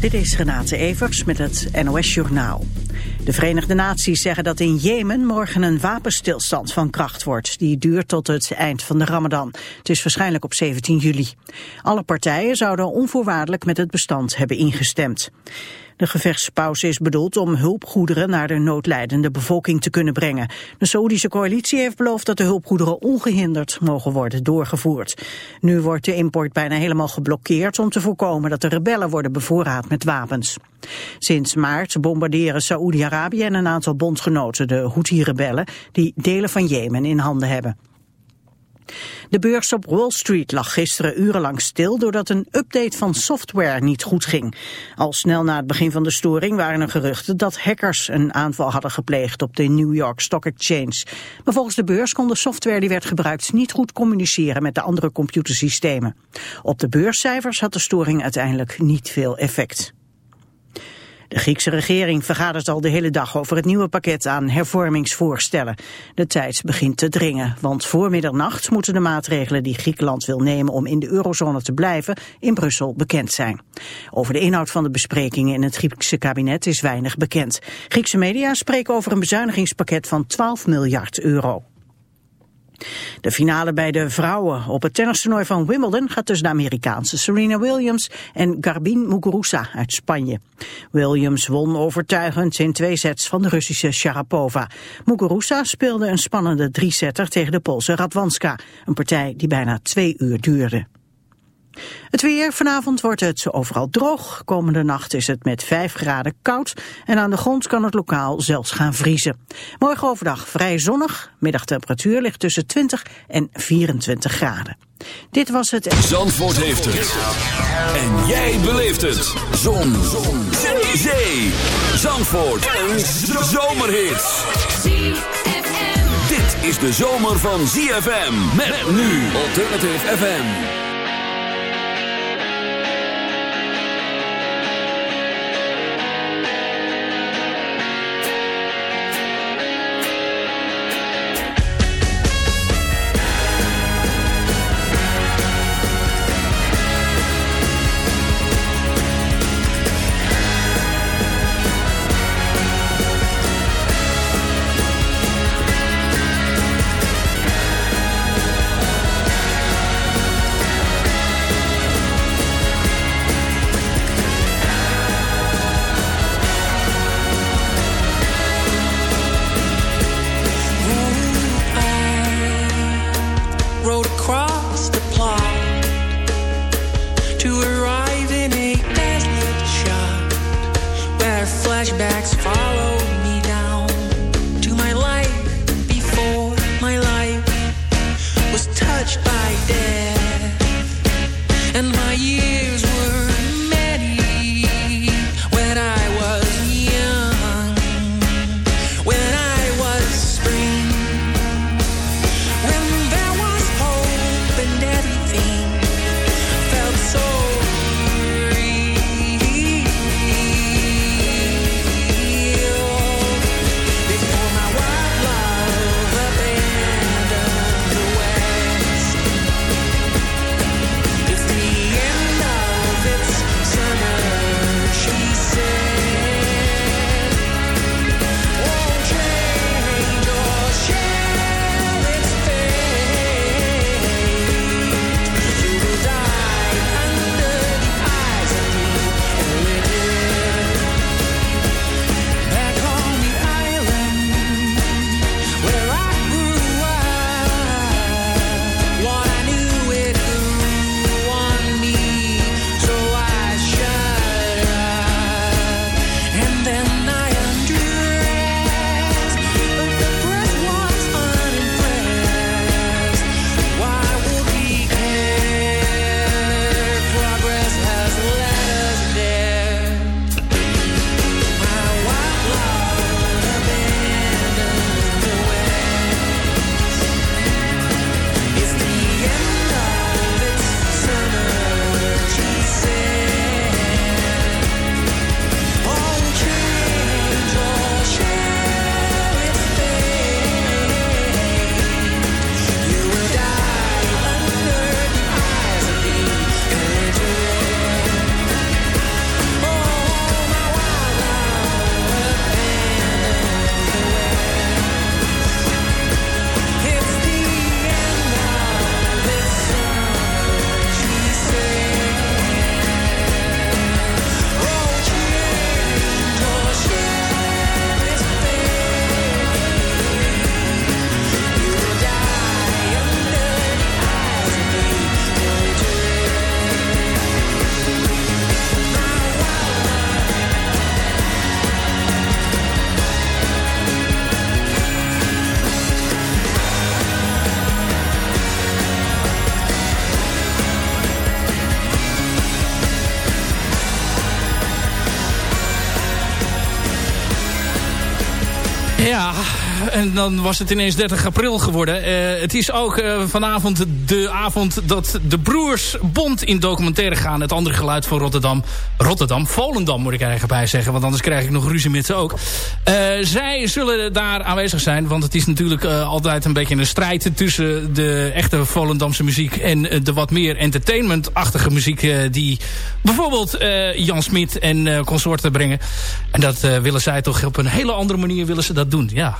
Dit is Renate Evers met het NOS Journaal. De Verenigde Naties zeggen dat in Jemen morgen een wapenstilstand van kracht wordt. Die duurt tot het eind van de ramadan. Het is waarschijnlijk op 17 juli. Alle partijen zouden onvoorwaardelijk met het bestand hebben ingestemd. De gevechtspauze is bedoeld om hulpgoederen naar de noodlijdende bevolking te kunnen brengen. De Saoedische coalitie heeft beloofd dat de hulpgoederen ongehinderd mogen worden doorgevoerd. Nu wordt de import bijna helemaal geblokkeerd om te voorkomen dat de rebellen worden bevoorraad met wapens. Sinds maart bombarderen Saoedi-Arabië en een aantal bondgenoten de Houthi-rebellen die delen van Jemen in handen hebben. De beurs op Wall Street lag gisteren urenlang stil doordat een update van software niet goed ging. Al snel na het begin van de storing waren er geruchten dat hackers een aanval hadden gepleegd op de New York Stock Exchange. Maar volgens de beurs kon de software die werd gebruikt niet goed communiceren met de andere computersystemen. Op de beurscijfers had de storing uiteindelijk niet veel effect. De Griekse regering vergadert al de hele dag over het nieuwe pakket aan hervormingsvoorstellen. De tijd begint te dringen, want voor middernacht moeten de maatregelen die Griekenland wil nemen om in de eurozone te blijven in Brussel bekend zijn. Over de inhoud van de besprekingen in het Griekse kabinet is weinig bekend. Griekse media spreken over een bezuinigingspakket van 12 miljard euro. De finale bij de vrouwen op het tennistoernooi van Wimbledon gaat tussen de Amerikaanse Serena Williams en Garbine Muguruza uit Spanje. Williams won overtuigend in twee sets van de Russische Sharapova. Muguruza speelde een spannende drie-setter tegen de Poolse Radwanska, een partij die bijna twee uur duurde. Het weer, vanavond wordt het overal droog. Komende nacht is het met 5 graden koud en aan de grond kan het lokaal zelfs gaan vriezen. Morgen overdag vrij zonnig, middagtemperatuur ligt tussen 20 en 24 graden. Dit was het... Zandvoort heeft het. En jij beleeft het. Zon. Zon. Zee. Zee. Zandvoort. Een zomerhit. Dit is de zomer van ZFM. Met nu Alternative FM. En dan was het ineens 30 april geworden. Uh, het is ook uh, vanavond de avond dat de Broers Bond in documentaire gaan. Het andere geluid van Rotterdam. Rotterdam, Volendam moet ik eigenlijk bij zeggen. Want anders krijg ik nog ruzie met ze ook. Uh, zij zullen daar aanwezig zijn. Want het is natuurlijk altijd een beetje een strijd tussen de echte Volendamse muziek... en de wat meer entertainment-achtige muziek... die bijvoorbeeld Jan Smit en consorten brengen. En dat willen zij toch op een hele andere manier willen ze dat doen. Ja.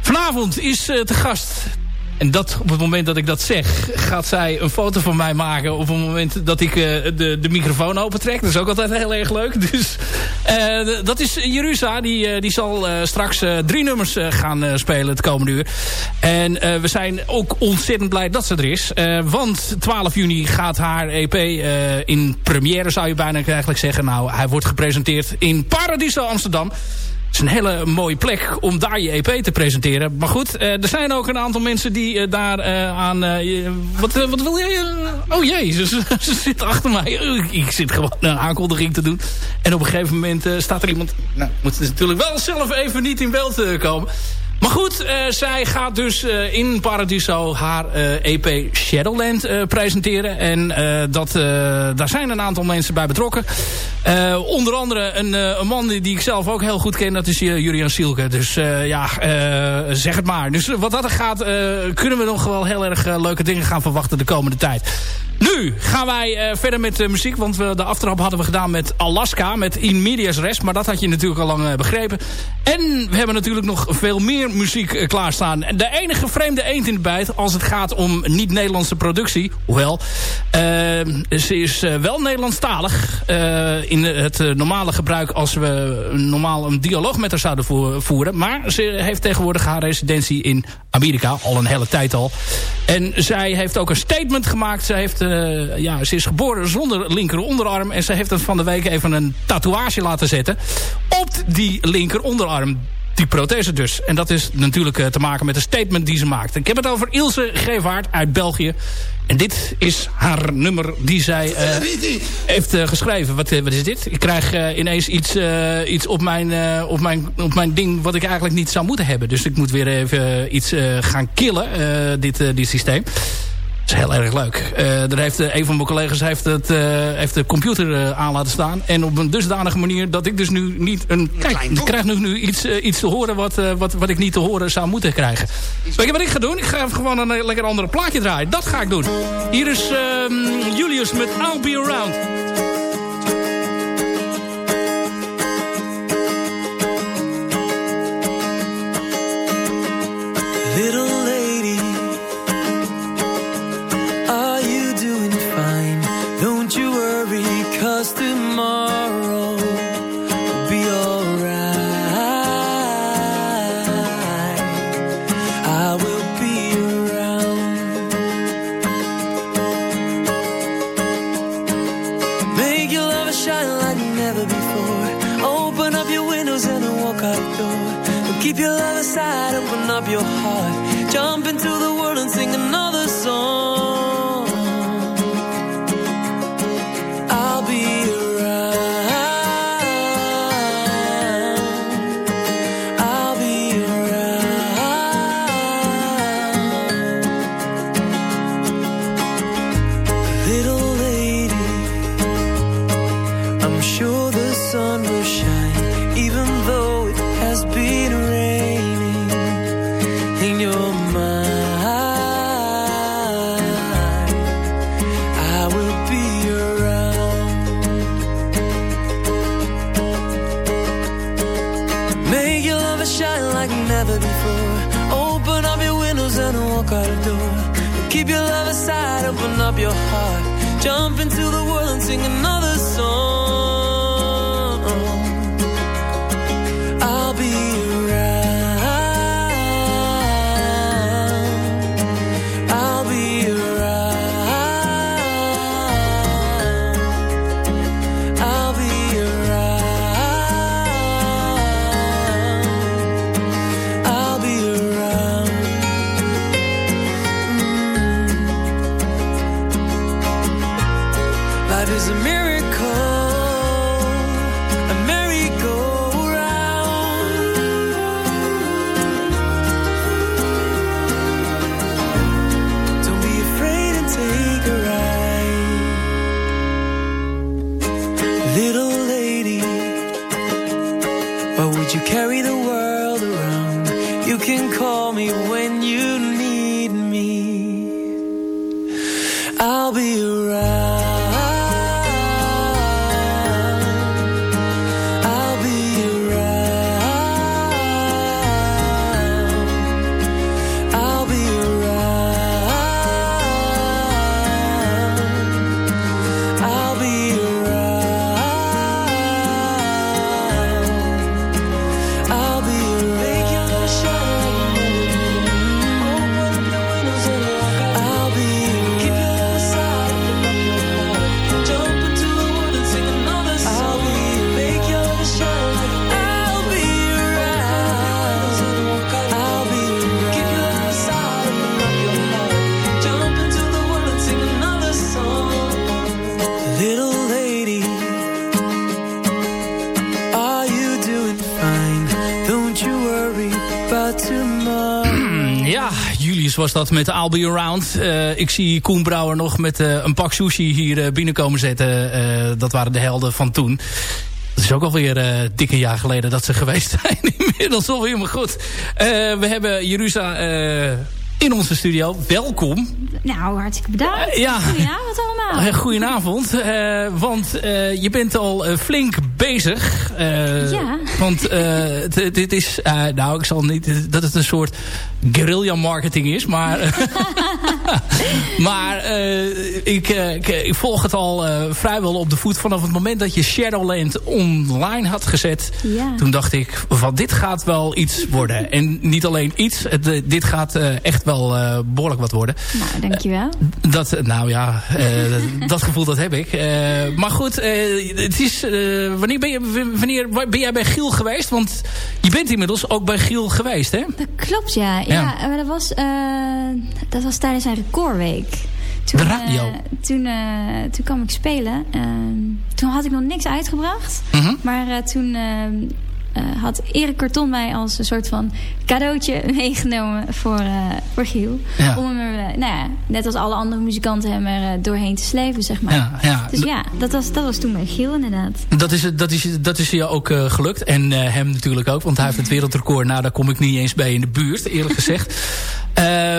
Vanavond is uh, te gast en dat op het moment dat ik dat zeg, gaat zij een foto van mij maken op het moment dat ik uh, de, de microfoon opentrek. Dat is ook altijd heel erg leuk. Dus uh, dat is Jerusa. Die, die zal straks drie nummers gaan spelen het komende uur. En we zijn ook ontzettend blij dat ze er is. want 12 juni gaat haar EP in première, zou je bijna eigenlijk zeggen. Nou, hij wordt gepresenteerd in Paradiso Amsterdam. Het is een hele mooie plek om daar je EP te presenteren. Maar goed, uh, er zijn ook een aantal mensen die uh, daar uh, aan... wat, wat wil jij? oh jee, ze, ze, zit achter mij. Ik zit gewoon een aankondiging te doen. En op een gegeven moment staat er iemand... Nou, moet natuurlijk wel zelf even niet in beeld komen. Maar goed, uh, zij gaat dus uh, in Paradiso haar uh, eh, EP Shadowland presenteren. En dat, daar zijn een aantal mensen bij betrokken. onder andere een, een man die, ik zelf ook heel goed ken. Dat is Julian Sielke. Dus ja, zeg het maar. Dus wat dat er gaat, kunnen we nog wel heel erg leuke dingen gaan verwachten de komende tijd. Nu gaan wij verder met uh, muziek. Want we, de aftrap hadden we gedaan met Alaska. Met In Medias Res. Maar dat had je natuurlijk al lang begrepen. En we hebben natuurlijk nog veel meer muziek klaarstaan. De enige vreemde eend in de bijt. Als het gaat om niet-Nederlandse productie. Hoewel. ze is wel Nederlandstalig. in het normale gebruik. Als we normaal een dialoog met haar zouden voeren. Maar ze heeft tegenwoordig haar residentie in Amerika. Al een hele tijd al. En zij heeft ook een statement gemaakt. Ze heeft uh, ja, ze is geboren zonder linker onderarm. En ze heeft het van de week even een tatoeage laten zetten. Op die linker onderarm. Die prothese dus. En dat is natuurlijk uh, te maken met een statement die ze maakt. Ik heb het over Ilse Gevaert uit België. En dit is haar nummer die zij uh, heeft uh, geschreven. Wat, wat is dit? Ik krijg uh, ineens iets, iets op, mijn, op, mijn, op mijn ding wat ik eigenlijk niet zou moeten hebben. Dus ik moet weer even iets gaan killen, dit, dit systeem is heel erg leuk. Uh, daar heeft, uh, een van mijn collega's heeft, het, uh, heeft de computer aan laten staan. En op een dusdanige manier dat ik dus nu niet een... Kijk, ik krijg nu, nu iets, iets te horen wat, wat, wat ik niet te horen zou moeten krijgen. Weet je wat ik ga doen? Ik ga even gewoon een lekker andere plaatje draaien. Dat ga ik doen. Hier is ehm, Julius met I'll Be Around. Was dat met I'll Be Around. Uh, ik zie Koen Brouwer nog met uh, een pak sushi hier uh, binnenkomen zetten. dat waren de helden van toen. Het is ook alweer uh, dikke jaar geleden dat ze geweest zijn. Inmiddels alweer, maar goed. we hebben Jeruzalem in onze studio. Welkom. Nou, hartstikke bedankt. ja. Goedenavond allemaal. goedenavond. want je bent al flink bezig. Ja. Want dit is, nou ik zal niet, dat het een soort guerrilla marketing is. Maar, maar ik, ik, ik, volg het al vrijwel op de voet vanaf het moment dat je Shadowland online had gezet. Ja. Toen dacht ik, van dit gaat wel iets worden. En niet alleen iets, het, dit gaat echt wel behoorlijk wat worden. Nou, dankjewel. dat, nou ja, dat gevoel dat heb ik. maar goed, het is, wanneer, ben je, wanneer ben jij bij Giel geweest? Want je bent inmiddels ook bij Giel geweest, hè? Dat klopt, ja. Ja, maar dat was, uh, dat was tijdens zijn recordweek. Toen, de radio? Uh, toen, uh, toen kwam ik spelen. toen had ik nog niks uitgebracht. -hmm. Maar toen uh, had Erik Karton mij als een soort van cadeautje meegenomen voor, uh, voor Giel. Ja. Om hem er, nou ja, net als alle andere muzikanten hem er doorheen te sleven, zeg maar. Ja, ja. Dus ja, dat was, dat was toen bij Giel inderdaad. Dat is, dat is, dat is je ook gelukt. En hem natuurlijk ook, want hij heeft het wereldrecord. Nou, daar kom ik niet eens bij in de buurt, eerlijk gezegd.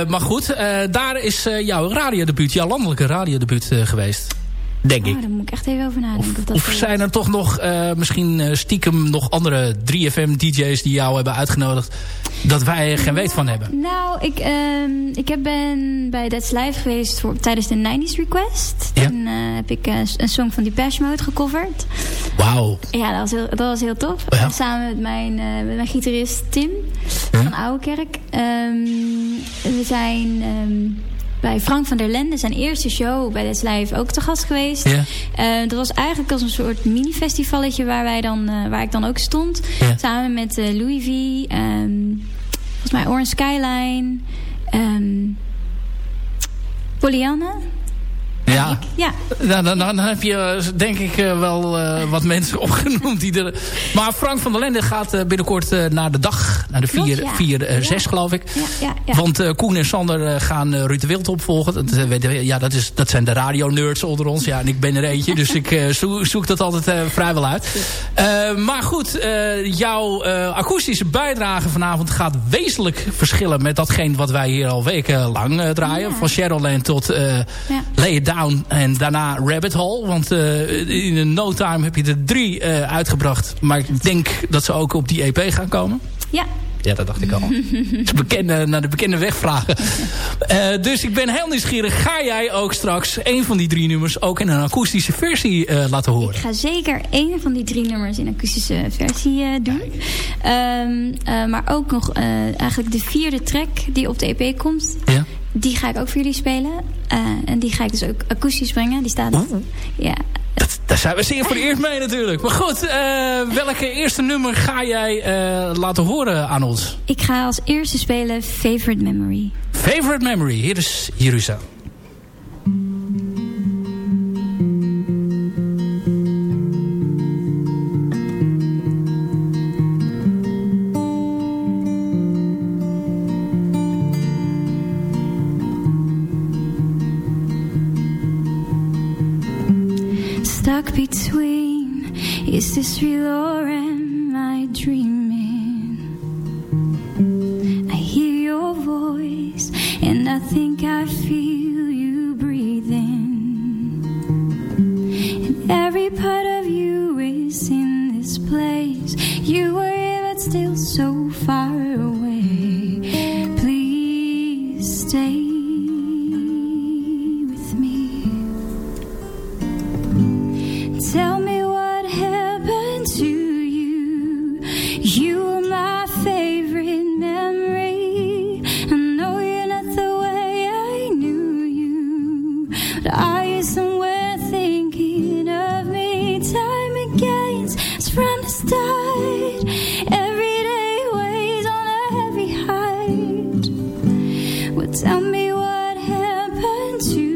maar goed, daar is jouw radiodebuut, jouw landelijke radiodebuut geweest. Denk ik. Oh, daar moet ik echt even over nadenken. Of, of, dat of zijn er toch nog uh, misschien uh, stiekem nog andere 3FM-dj's die jou hebben uitgenodigd... dat wij er geen weet van hebben? Nou, ik, uh, ik heb ben bij That's Live geweest voor, tijdens de 90s Request. Ja? Toen uh, heb ik een song van Depeche Mode gecoverd. Wauw. Ja, dat was heel, dat was heel tof. Ja. Samen met mijn, met mijn gitarist Tim van Ouwekerk. Um, we zijn... Um, bij Frank van der Lende, zijn eerste show bij Let's Live, ook te gast geweest. Uh, dat was eigenlijk als een soort mini-festivalletje waar, wij dan, uh, waar ik dan ook stond. Samen met uh, Louis V, um, volgens mij Orange Skyline, um, Pollyanna. Ja. ja. Nou, dan, dan heb je denk ik wel uh, wat mensen opgenoemd. Die er... Maar Frank van der Lende gaat uh, binnenkort uh, naar de dag. Naar de 4-6 ja. ja. geloof ik. Ja, ja, Want Koen en Sander gaan Ruud de Wild opvolgen. Dat, ja, dat, is, dat zijn de radio-nerds onder ons. Ja, en ik ben er eentje. dus ik zoek, zoek, dat altijd vrijwel uit. maar goed, jouw akoestische bijdrage vanavond gaat wezenlijk verschillen... met datgene wat wij hier al weken lang draaien. Van Shadowland tot Lay It Down. En daarna Rabbit Hole. Want uh, in no time heb je er drie uh, uitgebracht. Maar ik denk dat ze ook op die EP gaan komen. Ja. Ja, dat dacht ik al. bekende, naar de bekende weg vragen. Uh, dus ik ben heel nieuwsgierig. Ga jij ook straks een van die drie nummers ook in een akoestische versie uh, laten horen? Ik ga zeker één van die drie nummers in een akoestische versie uh, doen. Um, maar ook nog eigenlijk de vierde track die op de EP komt. Ja. Die ga ik ook voor jullie spelen. en die ga ik dus ook akoestisch brengen. Die staat... Ja, dat, daar zijn we zeer voor het eerst mee natuurlijk. Maar goed, uh, welke eerste nummer ga jij uh, laten horen aan ons? Ik ga als eerste spelen Favorite Memory. Favorite Memory, hier is Jeruzalem. Between, is this real tell me what happened to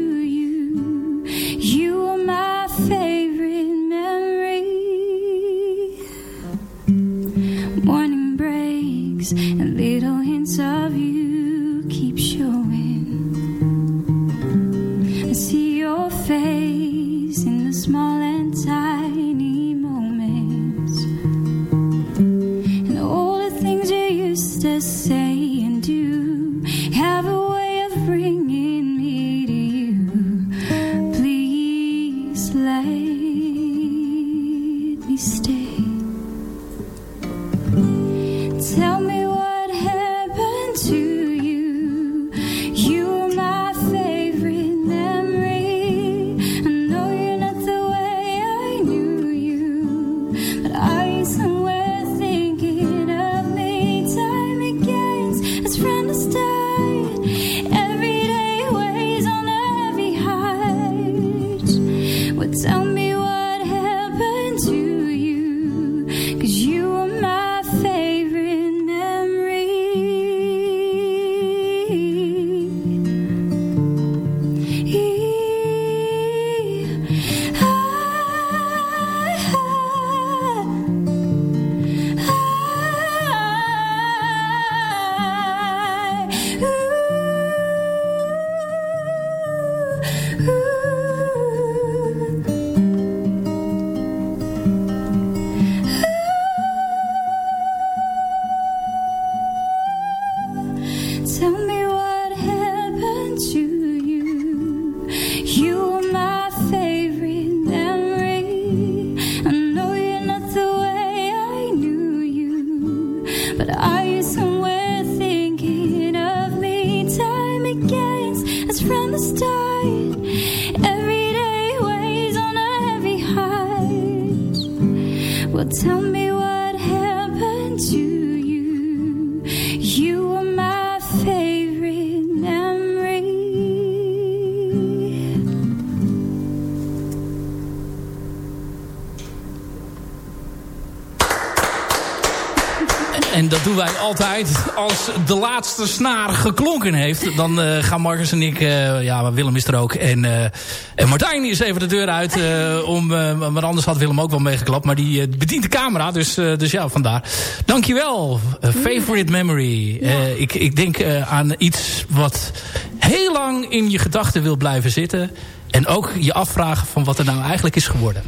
als de laatste snaar geklonken heeft. Dan eh, gaan Marcus en ik, eh, ja, Willem is er ook. En, eh, en Martijn is even de deur uit. om, maar anders had Willem ook wel meegeklapt. Maar die bedient de camera, dus, dus ja, vandaar. Dankjewel. Favorite memory. Ik, ik denk aan iets wat heel lang in je gedachten wil blijven zitten. En ook je afvragen van wat er nou eigenlijk is geworden.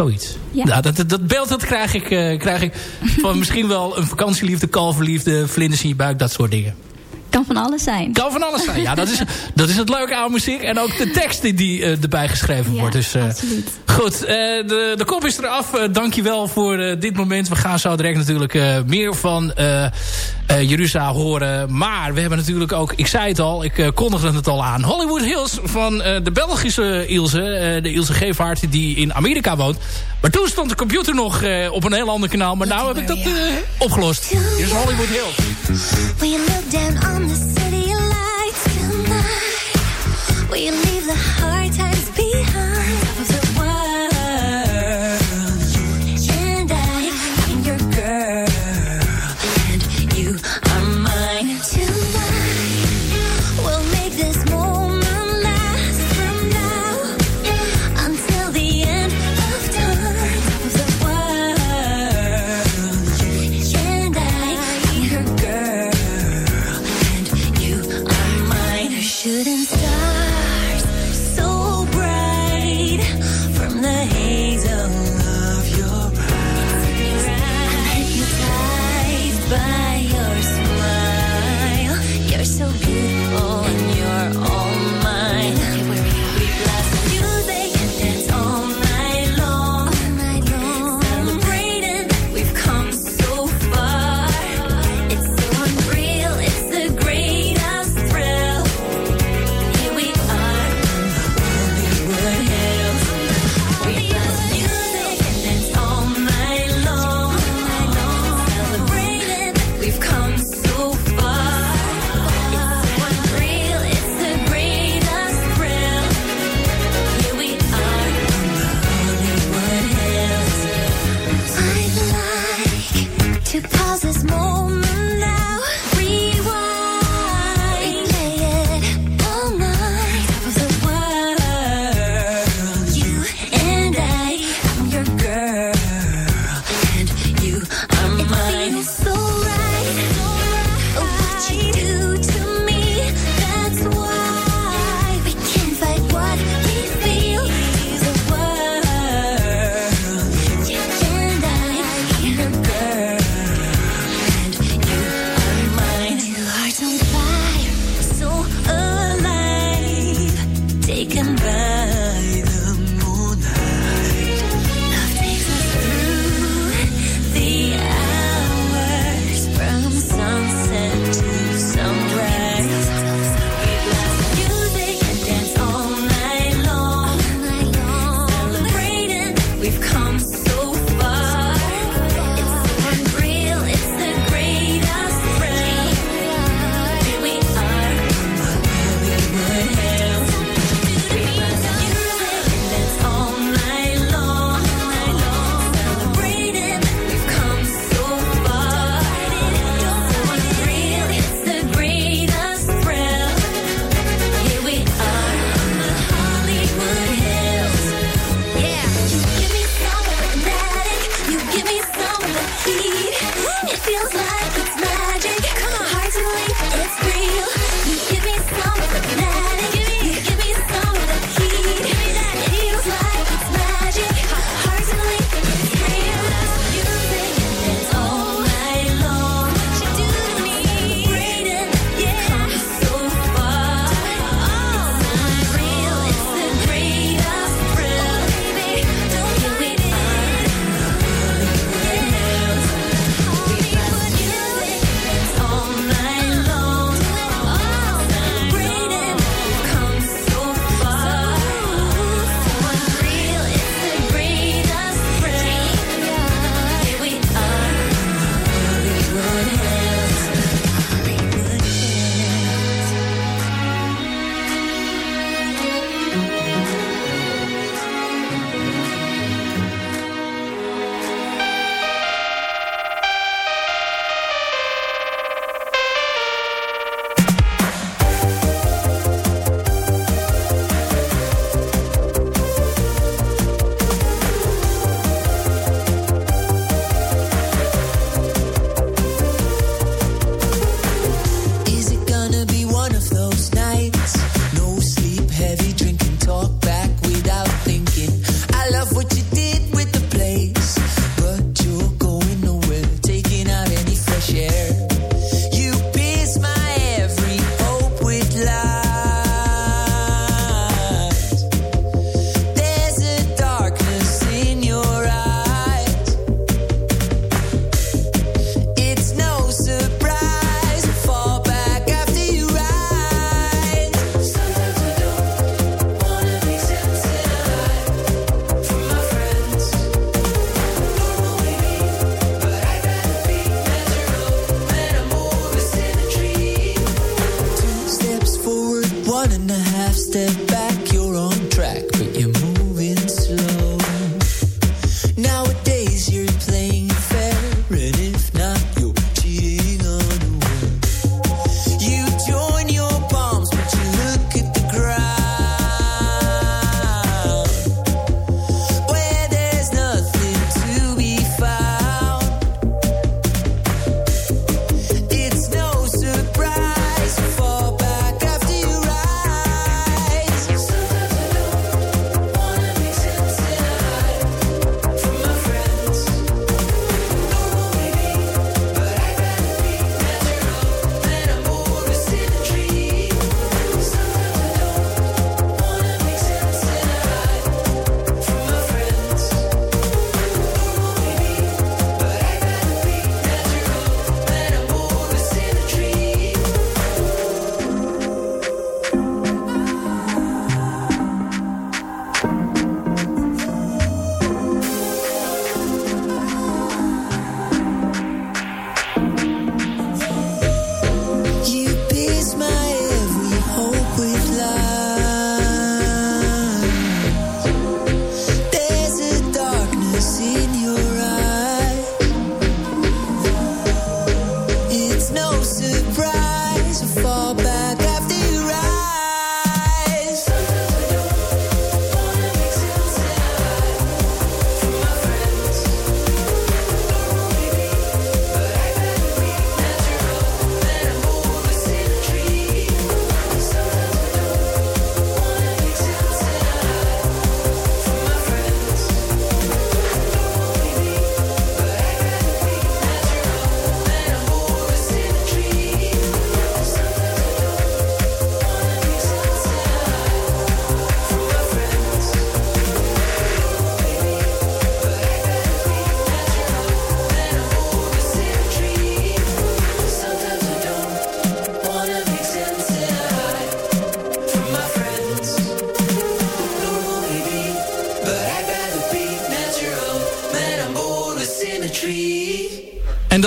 Zoiets. Ja. Nou, dat, dat beeld dat krijg ik, eh, krijg ik van misschien wel een vakantieliefde, kalverliefde, vlinders in je buik, dat soort dingen. Kan van alles zijn. Kan van alles zijn. Ja, dat is, dat is het leuke aan muziek. En ook de tekst die, die eh, erbij geschreven Ja, wordt. Dus, eh, absoluut. Goed, eh, de, de kop is eraf. Uh, dankjewel voor dit moment. We gaan zo direct natuurlijk eh, meer van eh eh, Jeruzalem horen. Maar we hebben natuurlijk ook, ik zei het al, ik kondigde het al aan. Hollywood Hills van eh, de Belgische Ilse. eh, de Ilse Gevaert die in Amerika woont. Maar toen stond de computer nog eh, op een heel ander kanaal. Maar nou heb ik dat eh, opgelost. Hier is Hollywood Hills. On the city lights tonight? Will you leave the hard times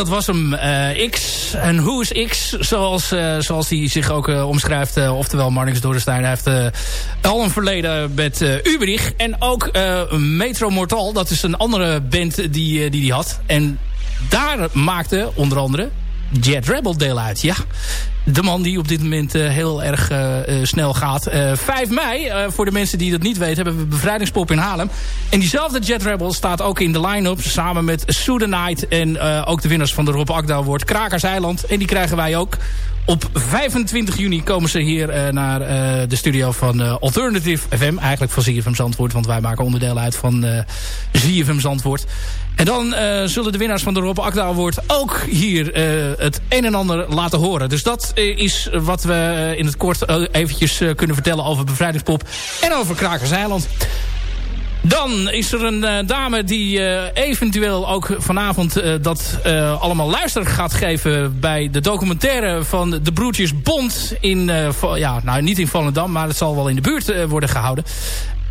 dat was hem, eh, X. En hoe is X, zoals, eh, zoals hij zich ook eh, omschrijft. oftewel, Marnix Dorenstein heeft al een verleden met Uberich. En ook Metro Mortal, dat is een andere band die die, die had. En daar maakte onder andere Jet Rebel deel uit. Ja, de man die op dit moment uh, heel erg uh, snel gaat. 5 mei, voor de mensen die dat niet weten, hebben we Bevrijdingspop in Haarlem. En diezelfde Jet Rebel staat ook in de line-up samen met Night en ook de winnaars van de Rob Akda Award, Krakers Eiland. En die krijgen wij ook. Op 25 juni komen ze hier naar de studio van Alternative FM. Eigenlijk van ZFM Zandvoort, want wij maken onderdeel uit van ZFM Zandvoort. En dan zullen de winnaars van de Rob Akda Award ook hier het een en ander laten horen. Dus dat eh, is wat we eh, in het kort eh, eventjes kunnen vertellen over Bevrijdingspop en over Krakerseiland. Dan is er een dame die eventueel ook vanavond dat allemaal luister gaat geven... bij de documentaire van de broertjes Bond in... ja, nou, niet in Volendam, maar het zal wel in de buurt worden gehouden.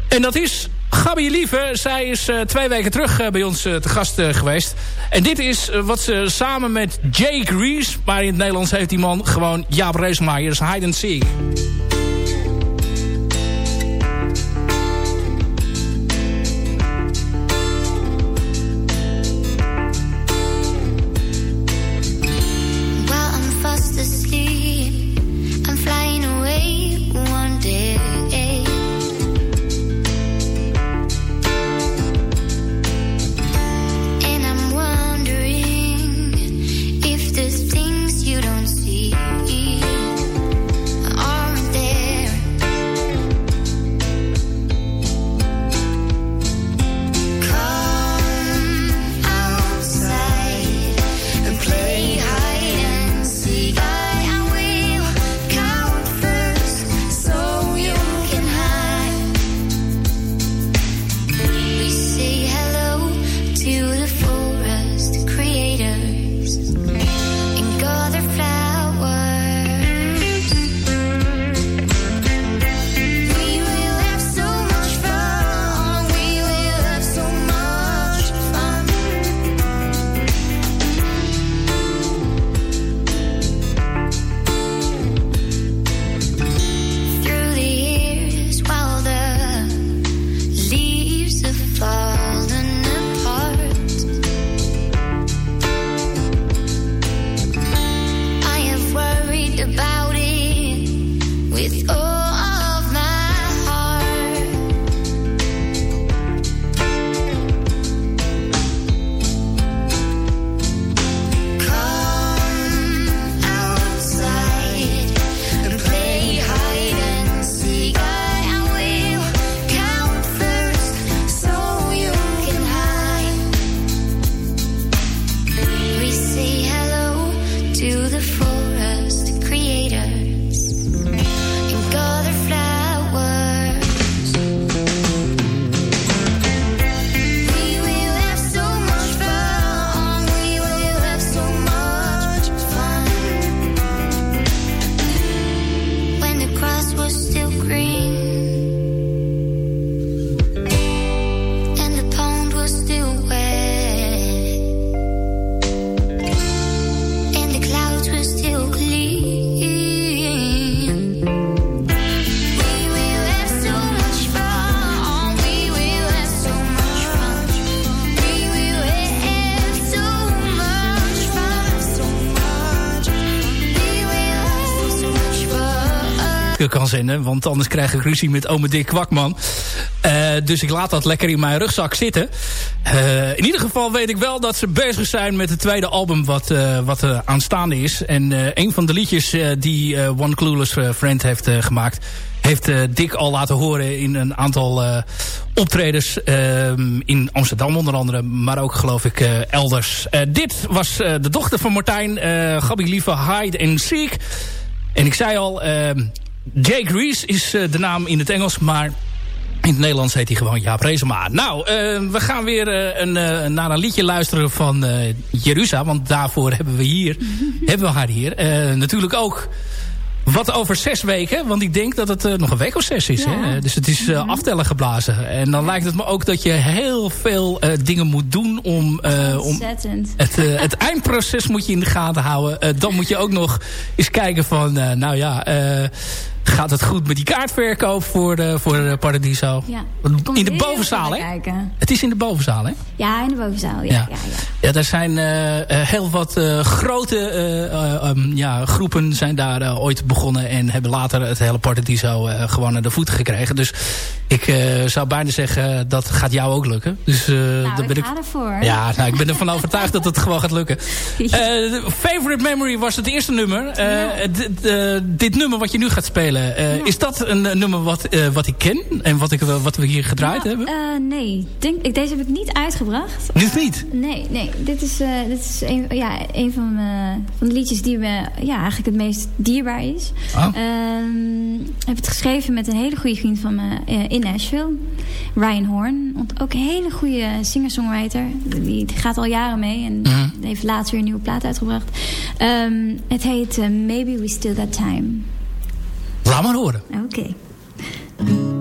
En dat is Gabi Lieve. Zij is twee weken terug bij ons te gast geweest. En dit is wat ze samen met Jake Rees... maar in het Nederlands heeft die man gewoon Jaap Reesmaier. Hide and seek. Want anders krijg ik ruzie met ome Dick Kwakman. Uh, dus ik laat dat lekker in mijn rugzak zitten. Uh, in ieder geval weet ik wel dat ze bezig zijn met het tweede album wat, uh, wat aanstaande is. En een van de liedjes die One Clueless Friend heeft gemaakt... heeft Dick al laten horen in een aantal optredens in Amsterdam onder andere. Maar ook geloof ik elders. dit was de dochter van Martijn, Gabi Lieve, Hide and Seek. En ik zei al, Jake Reese is uh, de naam in het Engels, maar in het Nederlands heet hij gewoon Jaap Reesema. Nou, uh, we gaan weer uh, een, naar een liedje luisteren van Jeruzalem. Want daarvoor hebben we hier, hebben we haar hier. natuurlijk ook Wat over zes weken, want ik denk dat het eh, nog een week of zes is. Ja. Hè? Dus het is eh, aftellen geblazen. En dan lijkt het me ook dat je heel veel eh, dingen moet doen om... om het, het eindproces moet je in de gaten houden. Dan moet je ook nog eens kijken van... nou ja, gaat het goed met die kaartverkoop voor, de, voor eh, Paradiso? Ja. In de bovenzaal, hè? Het is in de bovenzaal, hè? Ja, in de bovenzaal. Ja, Ja. ja. ja, Ja, er zijn eh, eh, heel wat eh, grote eh, eh, ehm, ja, groepen zijn daar eh, ooit begonnen... en hebben later het hele Paradiso eh gewoon naar de voeten gekregen. Dus ik eh, zou bijna zeggen, dat gaat jou ook lukken. Dus, eh Nou, daar ben ik ervoor. ja, nou, ik ben ervan overtuigd dat het gewoon gaat lukken. Eh, Favorite Memory was het eerste nummer. Eh, dit nummer wat je nu gaat spelen, eh, is dat een eh, nummer wat, eh, wat ik ken? En wat, ik, wat we hier gedraaid Nou, hebben? nee, Denk, ik, deze heb ik niet uitgebracht. Dit niet. Nee, nee. Dit is, dit is een, ja, een van, van de liedjes die me ja, eigenlijk het meest dierbaar is. Oh. Ehm, ik heb het geschreven met een hele goede vriend van me in Nashville. Ryan Horn. Ook een hele goede singer-songwriter. Die, die gaat al jaren mee. En Mhm. heeft laatst weer een nieuwe plaat uitgebracht. Ehm, het heet Maybe We Still Got Time. Maar horen. Oké. Something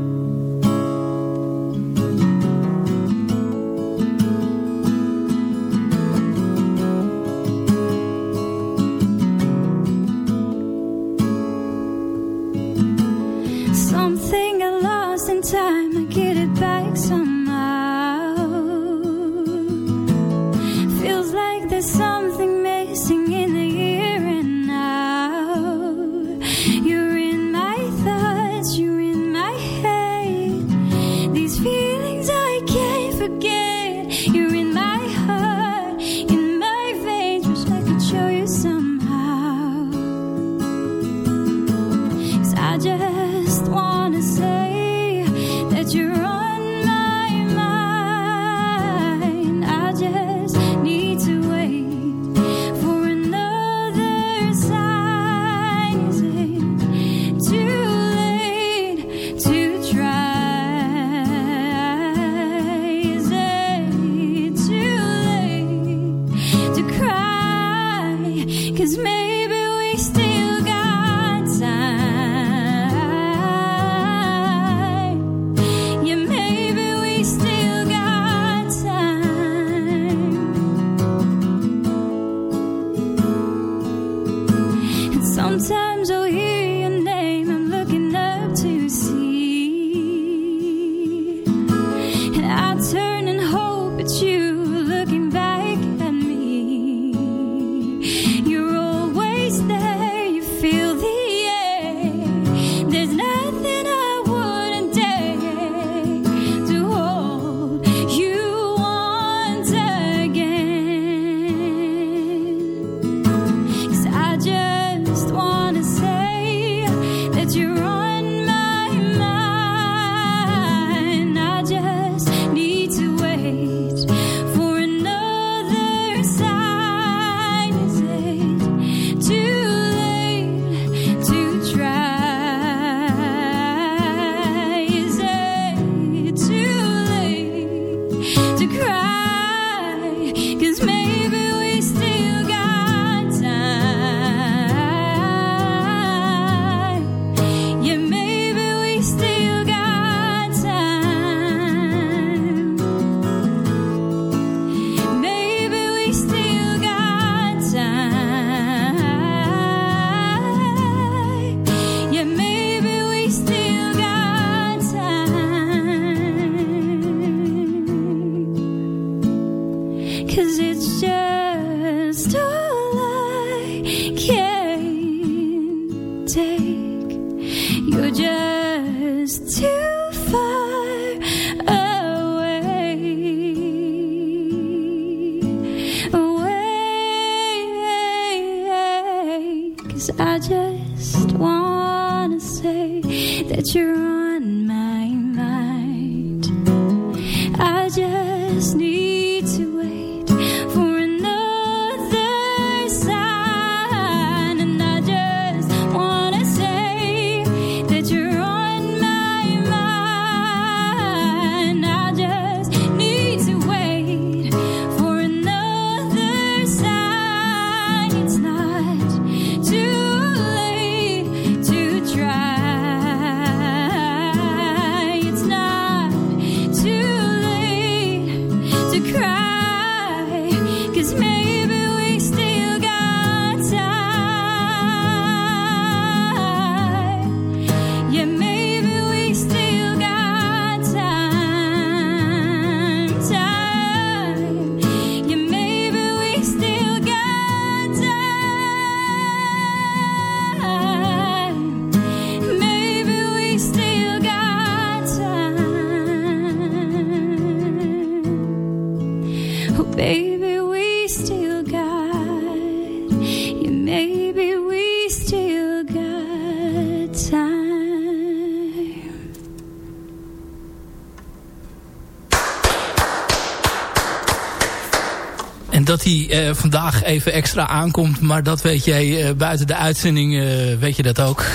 Hij uh, vandaag even extra aankomt. Maar dat weet jij uh, buiten de uitzending, uh, weet je dat ook.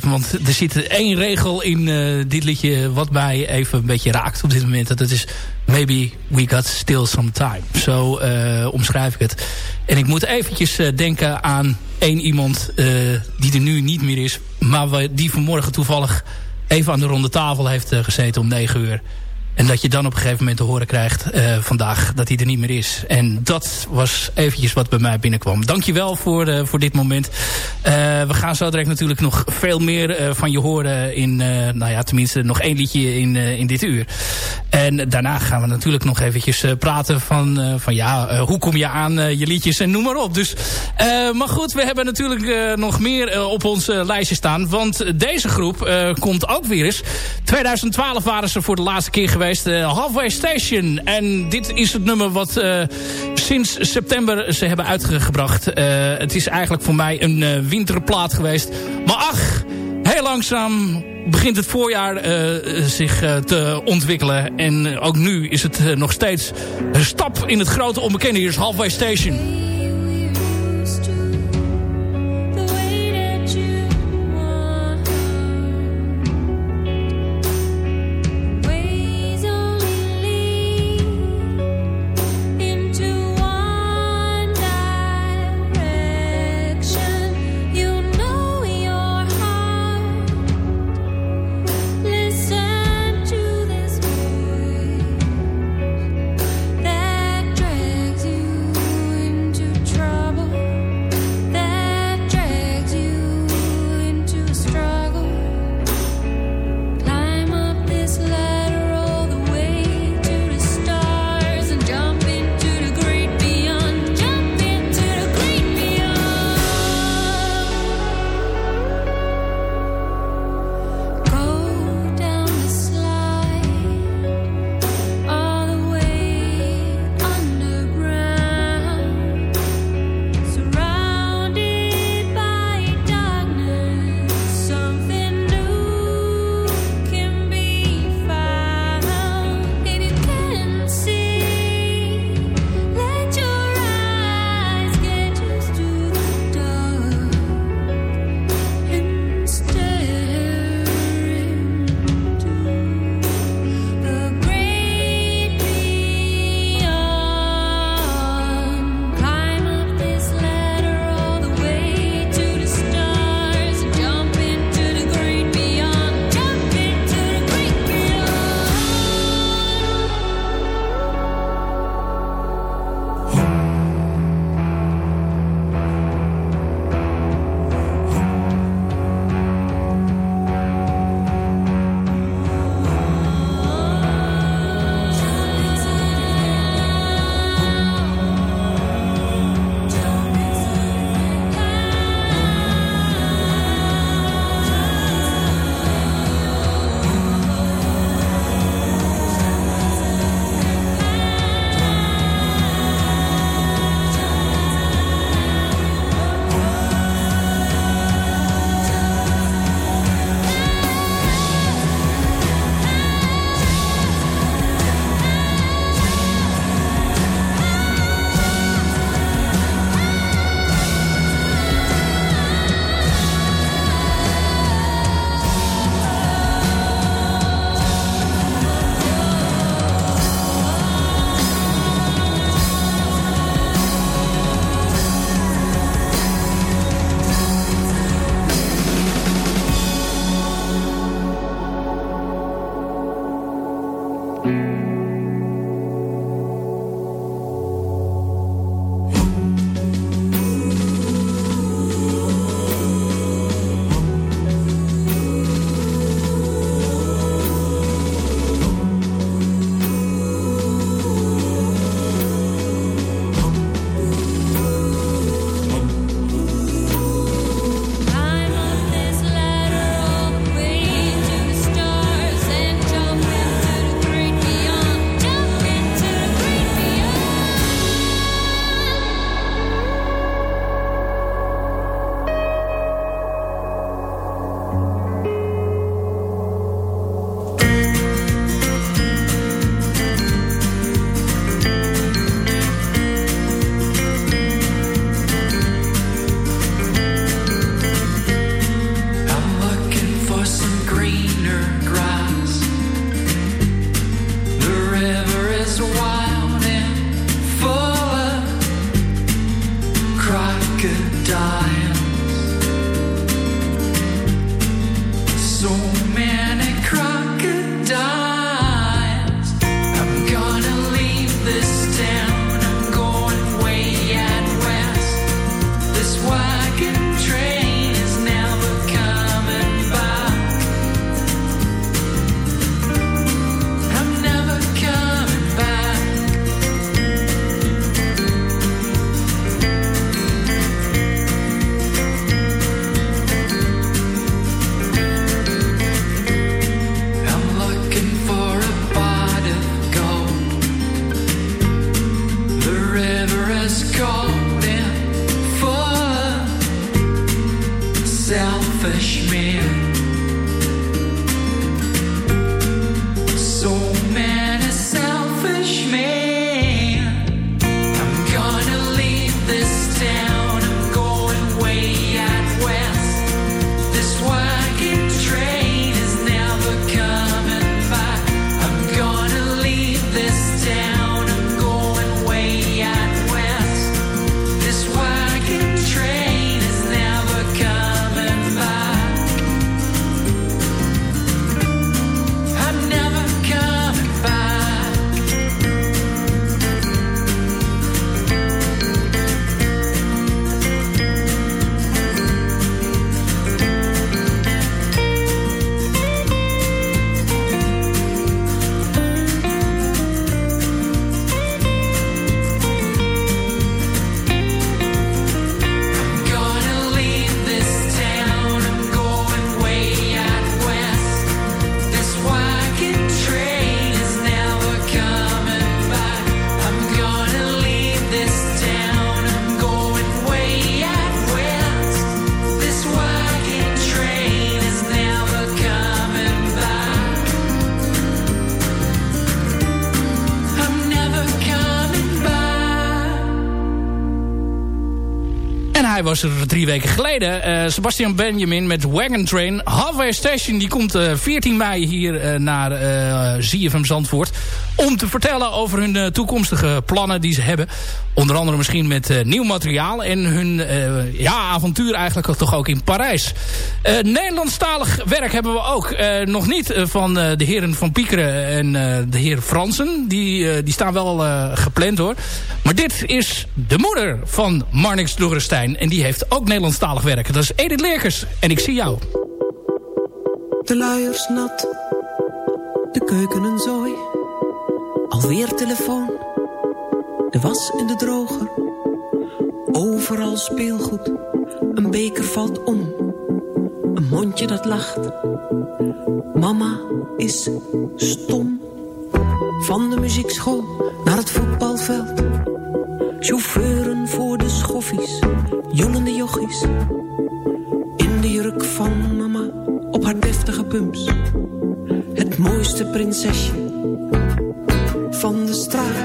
want er zit één regel in dit liedje wat mij even een beetje raakt op dit moment. Dat is maybe we got still some time. Zo omschrijf ik het. En ik moet eventjes denken aan één iemand die er nu niet meer is. Maar die vanmorgen toevallig even aan de ronde tafel heeft gezeten om negen uur. En dat je dan op een gegeven moment te horen krijgt uh, vandaag dat hij er niet meer is. En dat was eventjes wat bij mij binnenkwam. Dankjewel voor, uh, voor dit moment. Uh, we gaan zo direct natuurlijk nog veel meer van je horen in, nou ja, tenminste nog één liedje in, in dit uur. En daarna gaan we natuurlijk nog eventjes praten van, van ja, hoe kom je aan je liedjes en noem maar op. Dus, maar goed, we hebben natuurlijk nog meer op ons lijstje staan. Want deze groep komt ook weer eens. 2012 waren ze voor de laatste keer geweest geweest. Uh, Halfway Station. En dit is het nummer wat uh, sinds september ze hebben uitgebracht. Uh, het is eigenlijk voor mij een winterplaat geweest. Maar ach, heel langzaam begint het voorjaar zich te ontwikkelen. En ook nu is het nog steeds een stap in het grote onbekende. Hier is Halfway Station. Was er drie weken geleden. Uh, Sebastian Benjamin met Wagon Train. Halfway Station die komt uh, 14 mei hier uh, naar ZFM Zandvoort. Om te vertellen over hun toekomstige plannen die ze hebben. Onder andere misschien met nieuw materiaal. En hun ja, avontuur eigenlijk toch ook in Parijs. Nederlandstalig werk hebben we ook. nog niet van de heren van Piekeren en de heer Fransen. Die, die staan wel gepland hoor. Maar dit is de moeder van Marnix Dorrestein. En die heeft ook Nederlandstalig werken. Dat is Edith Leerkers. En ik zie jou. De luiers nat. De keuken een zooi. Alweer telefoon. De was in de droger. Overal speelgoed. Een beker valt om. Een mondje dat lacht. Mama is stom. Van de muziekschool naar het voetbalveld. Chauffeuren voor de schoffies, joelende jochies. In de jurk van mama, op haar deftige pumps. Het mooiste prinsesje van de straat.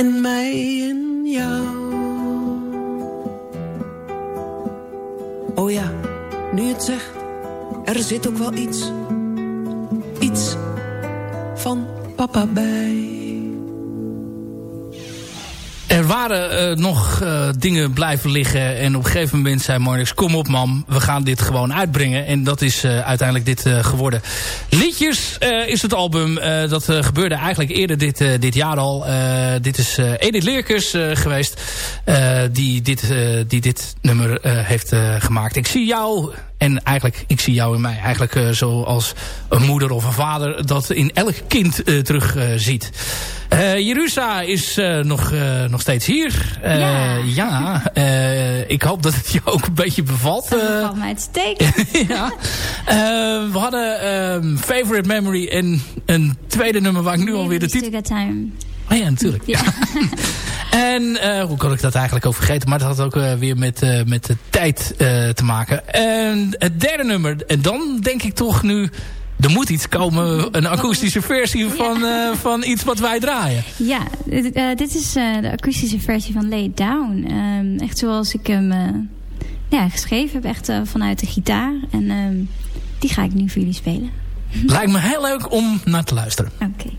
En mij in jou. Oh ja, nu het zegt, er zit ook wel iets. Iets van papa bij. Er waren eh, nog eh, dingen blijven liggen. En op een gegeven moment zei Marnix... kom op mam, we gaan dit gewoon uitbrengen. En dat is eh, uiteindelijk dit geworden. Liedjes is het album. dat gebeurde eigenlijk eerder dit, dit jaar al. dit is Edith Leerkes geweest. die, dit, die dit nummer heeft gemaakt. Ik zie jou... En eigenlijk, ik zie jou in mij eigenlijk uh, zoals een moeder of een vader dat in elk kind uh, terug uh, ziet. Jerusa is nog, nog steeds hier. ja. ja ik hoop dat het je ook een beetje bevalt. Dat valt mij uitstekend. ja. we hadden um, Favorite Memory en een tweede nummer waar ik nu alweer de titel... Oh ja, natuurlijk. Ja. En uh, hoe kan ik dat eigenlijk ook vergeten? Maar dat had ook uh, weer met, uh, met de tijd te maken. En het derde nummer. En dan denk ik toch nu... Er moet iets komen. Een akoestische versie van, van iets wat wij draaien. Ja, dit, dit is de akoestische versie van Lay Down. Ehm, echt zoals ik hem ja, geschreven heb. Echt vanuit de gitaar. En ehm, die ga ik nu voor jullie spelen. Lijkt me heel leuk om naar te luisteren. Oké. Okay.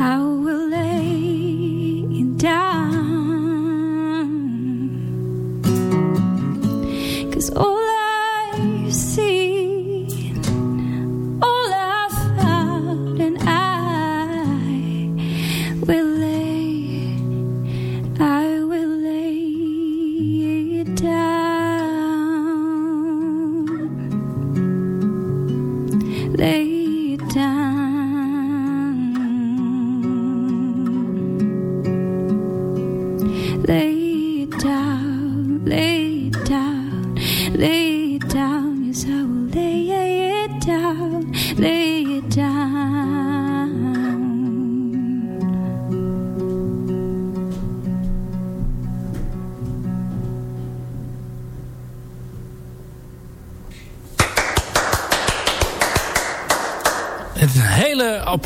Au.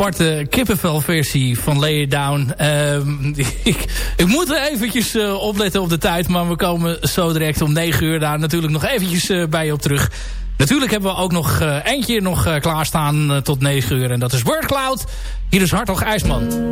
aparte kippenvelversie van Lay It Down. Ehm, ik, moet er eventjes eh, opletten op de tijd. Maar we komen zo direct om 9 uur daar natuurlijk nog eventjes eh, bij je op terug. Natuurlijk hebben we ook nog eh, eentje nog klaarstaan tot 9 uur. En dat is Wordcloud. Hier is Hartog IJsman.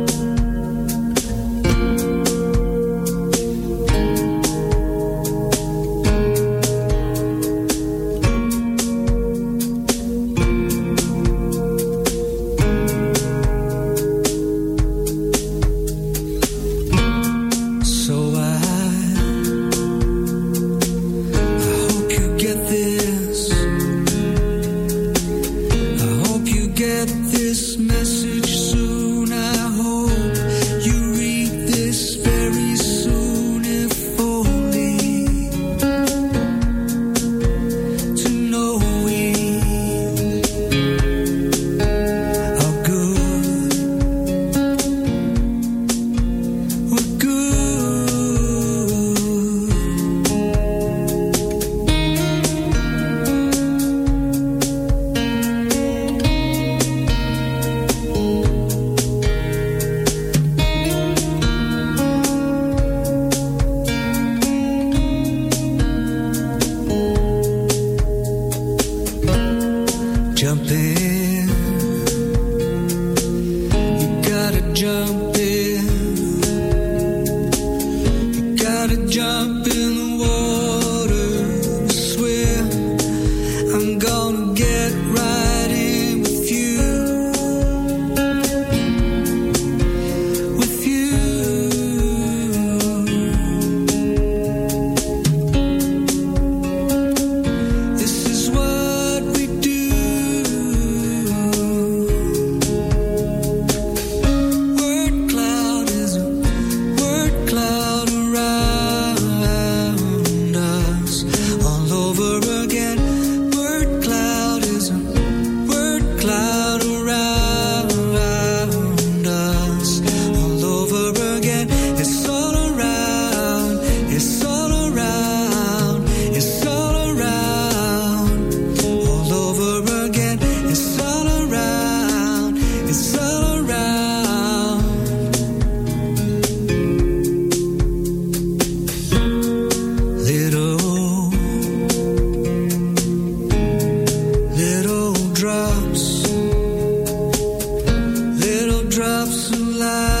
love